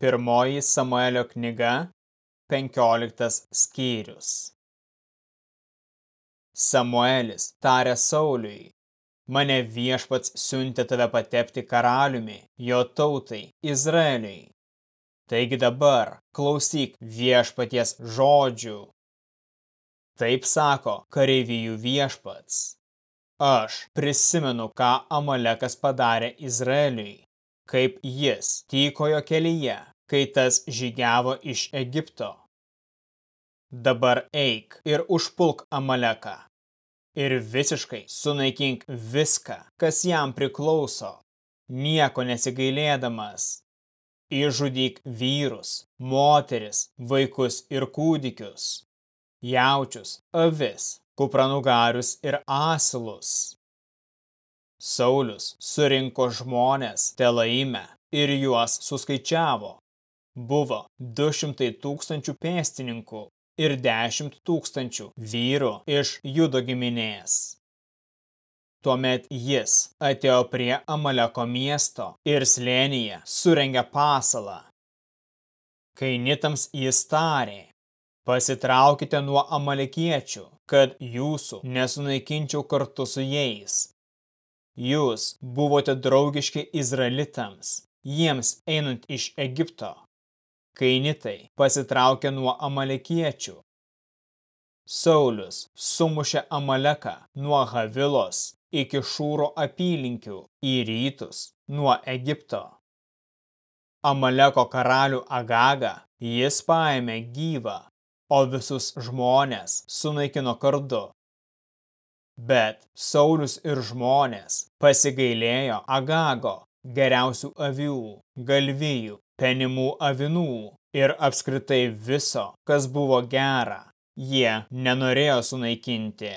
Pirmoji Samuelio knyga, 15 skyrius. Samuelis tarė Sauliui, mane viešpats siuntė tave patepti karaliumi, jo tautai, Izraeliui. Taigi dabar klausyk viešpaties žodžių. Taip sako kareivijų viešpats. Aš prisimenu, ką Amalekas padarė Izraeliui kaip jis tykojo kelyje, kai tas žygiavo iš Egipto. Dabar eik ir užpulk Amaleką ir visiškai sunaikink viską, kas jam priklauso, nieko nesigailėdamas. Išžudyk vyrus, moteris, vaikus ir kūdikius, jaučius, avis, kupranugarius ir asilus. Saulius surinko žmonės Telaime ir juos suskaičiavo. Buvo 200 tūkstančių pėstininkų ir 10 tūkstančių vyrų iš judo giminės. Tuomet jis atėjo prie Amaleko miesto ir slėnyje surengė pasalą. Kainitams jis tarė, pasitraukite nuo amalekiečių, kad jūsų nesunaikinčiau kartu su jais. Jūs buvote draugiški Izraelitams, jiems einant iš Egipto. Kainitai pasitraukė nuo amalekiečių. Saulius sumušė Amaleką nuo Havilos iki Šūro apylinkių į rytus nuo Egipto. Amaleko karalių Agagą jis paėmė gyvą, o visus žmonės sunaikino kardu. Bet Saulius ir žmonės pasigailėjo Agago, geriausių avių, galvijų, penimų avinų ir apskritai viso, kas buvo gera. Jie nenorėjo sunaikinti.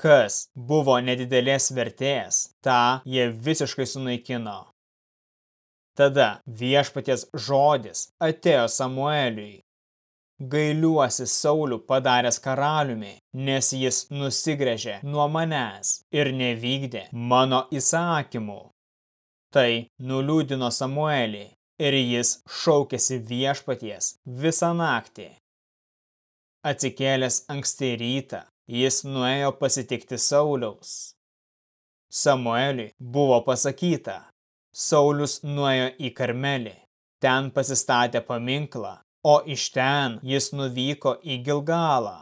Kas buvo nedidelės vertės, tą jie visiškai sunaikino. Tada viešpaties žodis atėjo Samueliui gailiuosi Saulių padaręs karaliumi, nes jis nusigrėžė nuo manęs ir nevykdė mano įsakymų. Tai nuliūdino Samuelį ir jis šaukėsi viešpaties visą naktį. Atsikėlęs anksti rytą, jis nuėjo pasitikti Sauliaus. Samueliui buvo pasakyta, Saulius nuėjo į Karmelį, ten pasistatė paminklą o iš ten jis nuvyko į Gilgalą.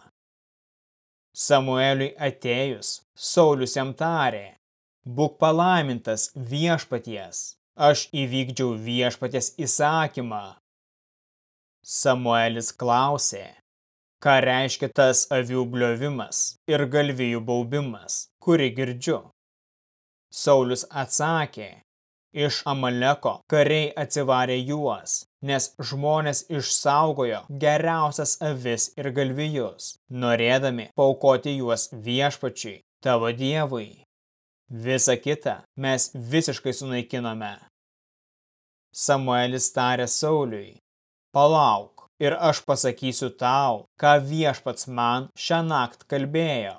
Samueliui atėjus, Saulius jam tarė, būk palaimintas viešpaties, aš įvykdžiau viešpaties įsakymą. Samuelis klausė, ką reiškia tas avių bliovimas ir galvijų baubimas, kurį girdžiu. Saulius atsakė, iš Amaleko kariai atsivarė juos, nes žmonės išsaugojo geriausias avis ir galvijus, norėdami paukoti juos viešpačiui, tavo dievui. Visa kita mes visiškai sunaikinome. Samuelis tarė Sauliui, palauk ir aš pasakysiu tau, ką viešpats man šią nakt kalbėjo.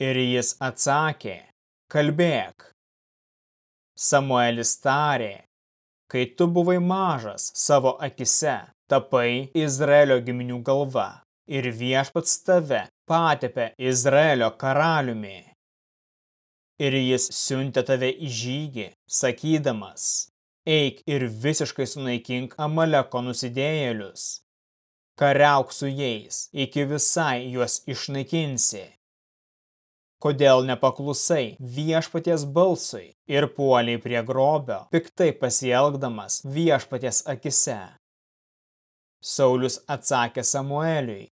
Ir jis atsakė, kalbėk. Samuelis tarė, kai tu buvai mažas savo akise, tapai Izraelio giminių galva ir viešpats tave patepė Izraelio karaliumi. Ir jis siuntė tave į žygį, sakydamas, eik ir visiškai sunaikink Amaleko nusidėjėlius. Kariauk su jais, iki visai juos išnaikinsi kodėl nepaklusai viešpaties balsui ir puoliai prie grobio, piktai pasielgdamas viešpaties akise. Saulius atsakė Samueliui,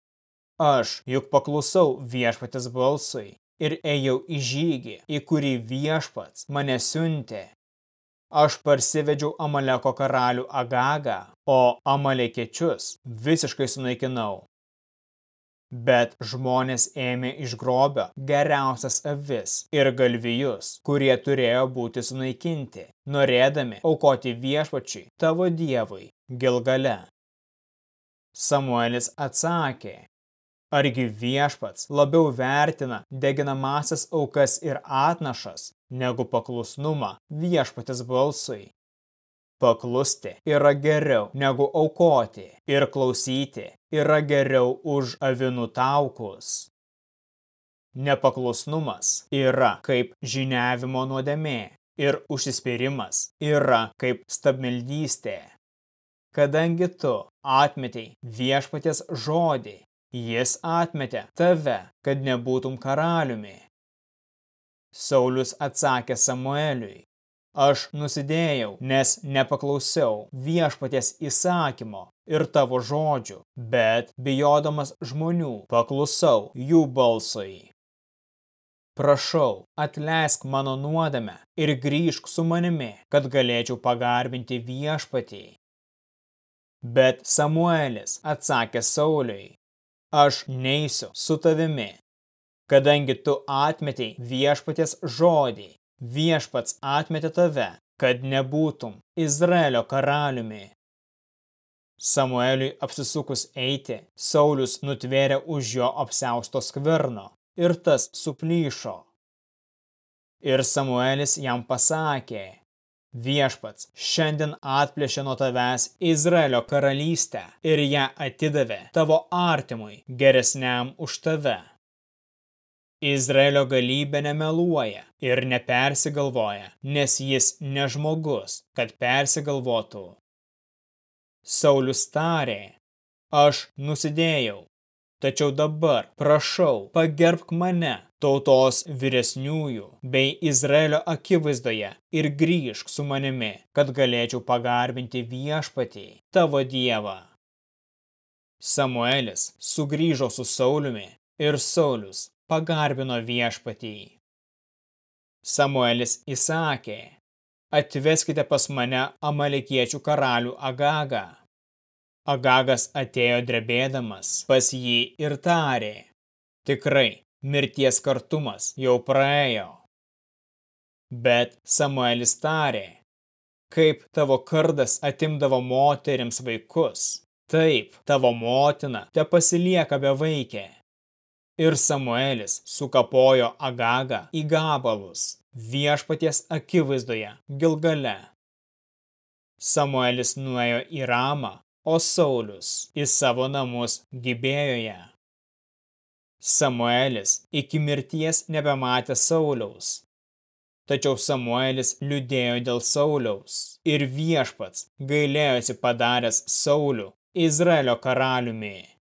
aš juk paklusau viešpaties balsui ir ėjau į žygį, į kurį viešpats mane siuntė. Aš parsivedžiau Amaleko karalių Agagą, o Amalekiečius visiškai sunaikinau. Bet žmonės ėmė iš grobio geriausias avis ir galvijus, kurie turėjo būti sunaikinti, norėdami aukoti viešpačiui tavo dievui Gilgale. Samuelis atsakė, argi viešpats labiau vertina deginamasias aukas ir atnašas, negu paklusnumą viešpatės balsui. Paklusti yra geriau negu aukoti ir klausyti yra geriau už avinų taukus. Nepaklusnumas yra kaip žiniavimo nuodėmė ir užsispyrimas yra kaip stabmeldystė. Kadangi tu atmetei viešpatės žodį, jis atmetė tave, kad nebūtum karaliumi. Saulius atsakė Samueliui, aš nusidėjau, nes nepaklausiau viešpatės įsakymo ir tavo žodžių, bet bijodamas žmonių paklusau jų balsui. Prašau, atleisk mano nuodėmę ir grįžk su manimi, kad galėčiau pagarbinti viešpatį. Bet Samuelis atsakė Sauliui, aš neisiu su tavimi, kadangi tu atmetei viešpatės žodį, viešpats atmetė tave, kad nebūtum Izraelio karaliumi. Samueliui apsisukus eiti, Saulius nutvėrė už jo apsiausto skvirno ir tas suplyšo. Ir Samuelis jam pasakė, viešpats šiandien atplėšė nuo tavęs Izraelio karalystę ir ją atidavė tavo artimui geresniam už tave. Izraelio galybė nemeluoja ir nepersigalvoja, nes jis ne žmogus, kad persigalvotų. Saulius tarė, aš nusidėjau, tačiau dabar prašau, pagerbk mane, tautos vyresniųjų bei Izraelio akivaizdoje ir grįžk su manimi, kad galėčiau pagarbinti viešpatį, tavo dievą. Samuelis sugrįžo su Sauliumi ir Saulius pagarbino viešpatį. Samuelis įsakė, atveskite pas mane amalekiečių karalių Agagą. Agagas atėjo drebėdamas pas jį ir tarė, tikrai, mirties kartumas jau praėjo. Bet Samuelis tarė, kaip tavo kardas atimdavo moterims vaikus, taip tavo motina te pasilieka be vaikė. Ir Samuelis sukapojo Agagą į gabalus viešpaties akivaizdoje Gilgale. Samuelis nuėjo į Ramą, o Saulius į savo namus Gibėjoje. Samuelis iki mirties nebematė Sauliaus. Tačiau Samuelis liūdėjo dėl Sauliaus ir viešpats gailėjosi padaręs Saulių Izraelio karaliumi.